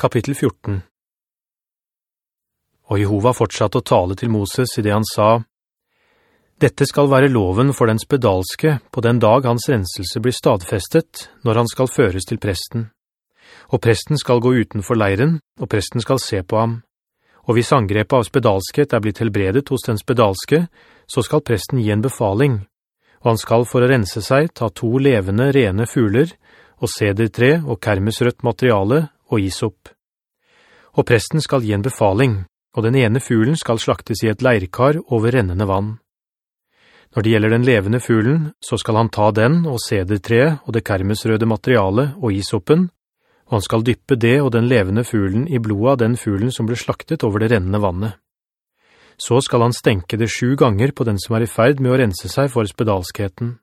Kapittel 14 Og Jehova fortsatte å tale til Moses i det han sa, «Dette skal være loven for den spedalske på den dag hans renselse blir stadfestet, når han skal føres til presten. Og presten skal gå utenfor leiren, og presten skal se på ham. Og hvis angrepet av spedalskhet er blitt helbredet hos den spedalske, så skal presten gi en befaling, og han skal for å rense seg ta to levende, rene fugler, og sedertre og kermesrødt materiale og isop. Og presten skal gi en befaling, og den ene fuglen skal slaktes i et leirkar over rennende vann. Når det gjelder den levende fuglen, så skal han ta den og sedertreet og det kermesrøde materialet og isoppen, og han skal dyppe det og den levende fuglen i blodet av den fuglen som ble slaktet over det rennende vannet. Så skal han stenke det sju ganger på den som er i ferd med å rense seg for spedalskheten,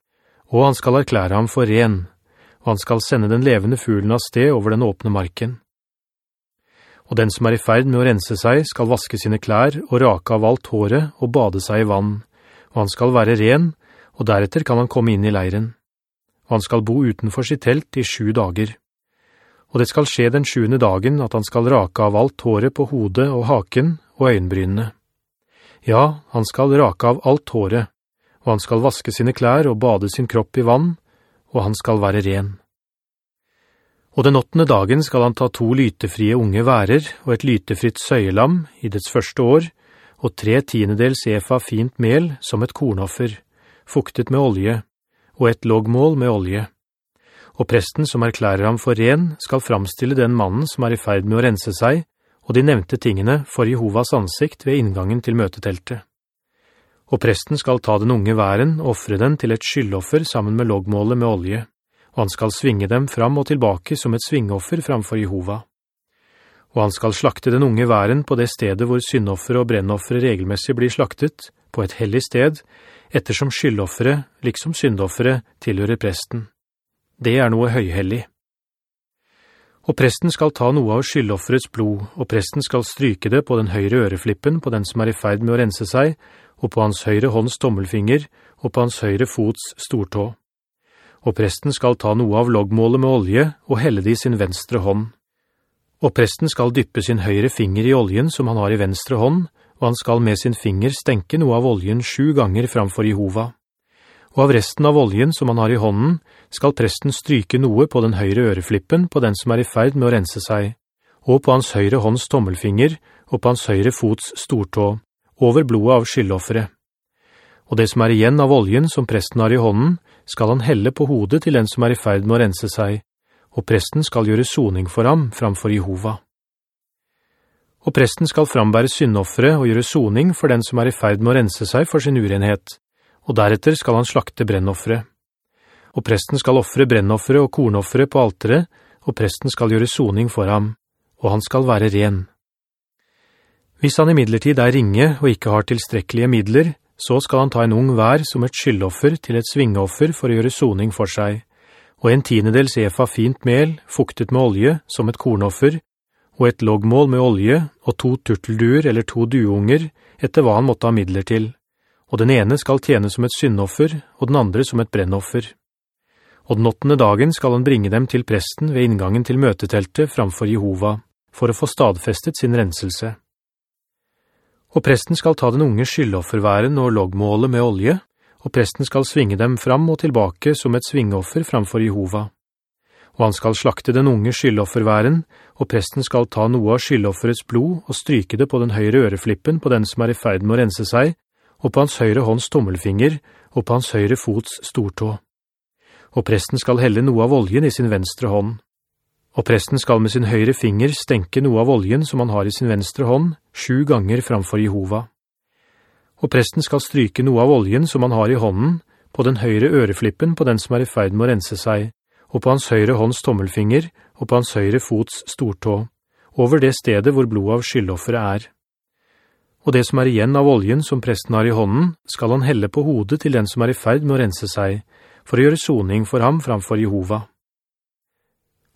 og han skal erklære ham for ren, og han skal sende den levende fuglen av sted over den åpne marken. Og den som er i ferd med å rense seg skal vaske sine klær og rake av alt håret og bade seg i vann, og han skal være ren, og deretter kan han komme inn i leiren. Og han skal bo utenfor sitt telt i sju dager. Og det skal skje den sjuende dagen at han skal rake av alt håret på hodet og haken og øyenbrynene. Ja, han skal rake av alt håret, og han skal vaske sine klær og bade sin kropp i vann, og han skal være ren. Og den åttende dagen skal han ta to lytefrie unge værer og et lytefritt søyelam i dets første år, og tre tiendedels efa fint mel som et kornoffer, fuktet med olje, og et logmål med olje. Og presten som erklærer ham for ren skal framstille den mannen som er i ferd med å rense seg, og de nevnte tingene for Jehovas ansikt ved inngangen til møteteltet. Og presten skal ta den unge væren og offre den til et skyldoffer sammen med loggmålet med olje, og han skal svinge dem fram og tilbake som et svingoffer framfor Jehova. Og han skal slakte den unge væren på det stedet hvor syndoffer og brennoffere regelmessig blir slaktet, på et hellig sted, ettersom skyldoffere, liksom syndoffere, tilhører presten. Det er noe høyhellig. Og presten skal ta noe av skyldofferets blod, og presten skal stryke det på den høyre øreflippen på den som er i ferd med å rense seg, og på hans høyre hånds tommelfinger, og på hans høyre fots stortå. Og presten skal ta noe av loggmålet med olje, og helle det i sin venstre hånd. Og presten skal dyppe sin høyre finger i oljen som han har i venstre hånd, og han skal med sin finger stenke noe av oljen sju ganger framfor Jehova. Og av resten av oljen som han har i hånden, skal presten stryke noe på den høyre øreflippen på den som er i ferd med å rense seg, og på hans høyre hånds tommelfinger, og på hans høyre fots stortå, over blodet av skyldoffere. Og det som er igjen av oljen som presten har i hånden, skal han helle på hodet til den som er i ferd med å rense seg, og presten skal gjøre soning for ham framfor Jehova. Og presten skal frambære syndoffere og gjøre soning for den som er i ferd med å rense seg for sin urenhet, og deretter skal han slakte brennoffere. Og presten skal offre brennoffere og kornoffere på altere, og presten skal gjøre soning for ham, og han skal være ren. Hvis han i midlertid er ringe og ikke har tilstrekkelige midler, så skal han ta en ung vær som et skyldoffer til et svingoffer for å gjøre soning for seg, og en tiendedels efa fint mel, fuktet med olje, som et kornoffer, og et loggmål med olje, og to turtelduer eller to duunger, etter hva han måtte ha midler til. Og den ene skal tjene som et syndoffer, og den andre som et brennoffer. Og den åttende dagen skal han bringe dem til presten ved inngangen til møteteltet framfor Jehova, for å få stadfestet sin renselse. Og presten skal ta den unge skyldofferværen og loggmålet med olje, og presten skal svinge dem fram og tilbake som et svingoffer framfor Jehova. Og han skal slakte den unge skyldofferværen, og presten skal ta noe av skyldofferets blod og stryke det på den høyre øreflippen på den som er i ferd med å rense seg, og på hans høyre hånds tommelfinger, og på hans høyre fots stortå. Og presten skal helle noe av oljen i sin venstre hånd. Og presten skal med sin høyre finger stenke noe av oljen som han har i sin venstre hånd, sju ganger framfor Jehova. Og presten skal stryke noe av oljen som han har i hånden, på den høyre øreflippen på den som er i ferd med å rense seg, og på hans høyre hånds tommelfinger, og på hans høyre fots stortå, over det stedet hvor blodet av skyldoffere er. Og det som er igjen av oljen som presten har i hånden, skal han helle på hodet til den som er i ferd med å rense seg, for å gjøre soning for ham framfor Jehova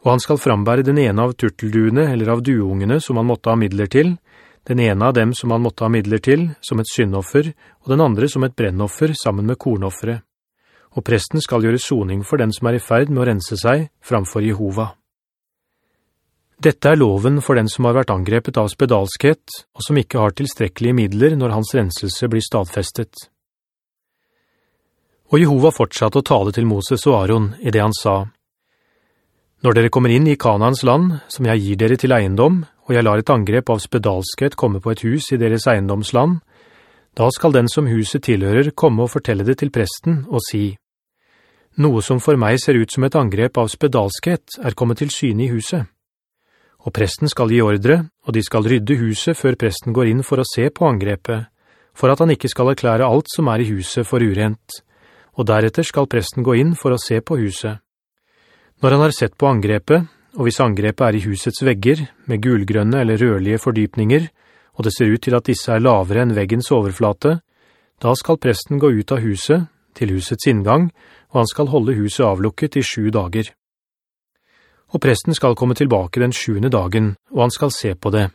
og han skal frambære den ene av turtelduene eller av duungene som han måtte ha midler til, den ene av dem som han måtte ha midler til, som et syndoffer, og den andre som et brennoffer sammen med kornoffere. Og presten skal gjøre soning for den som er i ferd med å rense seg framfor Jehova. Dette er loven for den som har vært angrepet av spedalskhet, og som ikke har tilstrekkelige midler når hans renselse blir stadfestet. Og Jehova fortsatte å tale til Moses og Aaron i det han sa, «Når dere kommer inn i Kanans land, som jeg gir dere til eiendom, og jeg lar et angrep av spedalskhet komme på et hus i deres eiendomsland, da skal den som huset tilhører komme og fortelle det til presten og si, «Noe som for meg ser ut som et angrep av spedalskhet er kommet til syne i huset.» Og presten skal gi ordre, og de skal rydde huset før presten går inn for å se på angrepet, for at han ikke skal erklære alt som er i huset for urent. Og deretter skal presten gå inn for å se på huset. Når han har sett på angrepet, og hvis angrepet er i husets vegger, med gulgrønne eller rørlige fordypninger, og det ser ut til at disse er lavere enn veggens overflate, da skal presten gå ut av huset, til husets inngang, og han skal holde huset avlukket i sju dager og presten skal komme tilbake den sjuende dagen, og han skal se på det.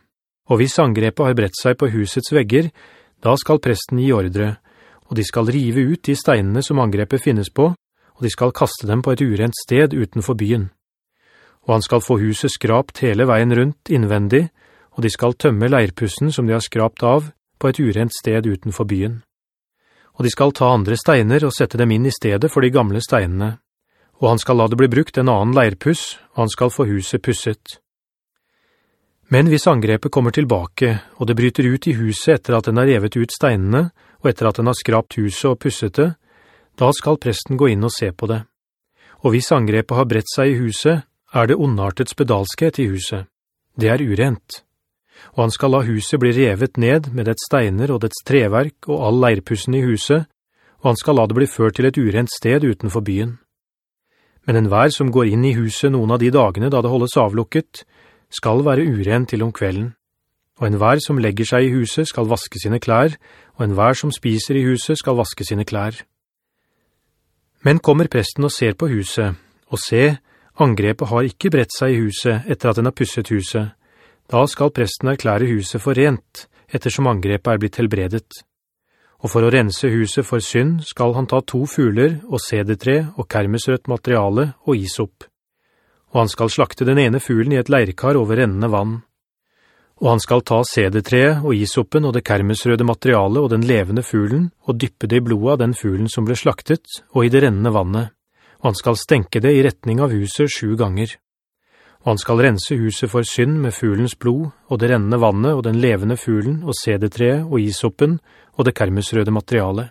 Og hvis angrepet har brett seg på husets vegger, da skal presten gi ordre, og de skal rive ut de steinene som angrepet finnes på, og de skal kaste dem på et urent sted utenfor byen. Og han skal få huset skrapt hele veien rundt innvendig, og de skal tømme leirpussen som de har skrapt av, på et urent sted utenfor byen. Og de skal ta andre steiner og sette dem inn i stedet for de gamle steinene, og han skal la det bli brukt en annen leirpuss, og han skal få huset pusset. Men hvis angrepet kommer tilbake, og det bryter ut i huset etter at den har revet ut steinene, og etter at den har skrapt huset og pusset det, da skal presten gå inn og se på det. Og hvis angrepet har bredt seg i huset, er det ondartets bedalskhet i huset. Det er urent. Og han skal la huset bli revet ned med dets steiner og dets treverk og all leirpussen i huset, og han skal la det bli ført til et urent sted utenfor byen. Men enhver som går inn i huset noen av de dagene da det holdes avlukket, skal være uren til om kvelden. Og enhver som legger seg i huset skal vaske sine klær, og enhver som spiser i huset skal vaske sine klær. Men kommer presten og ser på huset, og se, angrepet har ikke brett seg i huset etter at den har pusset huset. Da skal presten erklære huset for rent, ettersom angrepet er blitt helbredet og for å rense huset for synd skal han ta to fugler og sedetre og kermesrødt materiale og isopp. Og han skal slakte den ene fuglen i et leirkar over rennende vann. Og han skal ta sedetreet og isoppen og det kermesrøde materialet og den levende fuglen, og dyppe det i blodet av den fuglen som ble slaktet og i det rennende vannet. Og han skal stenke det i retning av huset sju ganger og han skal rense huset for synd med fuglens blod, og det rennende vannet, og den levende fuglen, og sedetreet, og isoppen, og det kermusrøde materialet.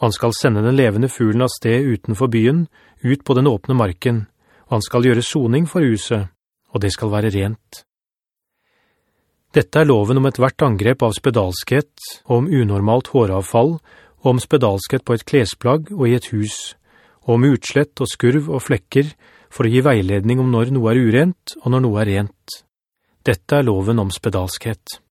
Og han skal sende den levende fuglen av sted utenfor byen, ut på den åpne marken, og han skal gjøre soning for huset, og det skal være rent. Dette er loven om et hvert angrep av spedalskhet, om unormalt håravfall, om spedalskhet på et klesplagg og i et hus, om utslett og skurv og flekker, for å gi veiledning om når noe er urent og når noe er rent. Dette er loven om spedalskhet.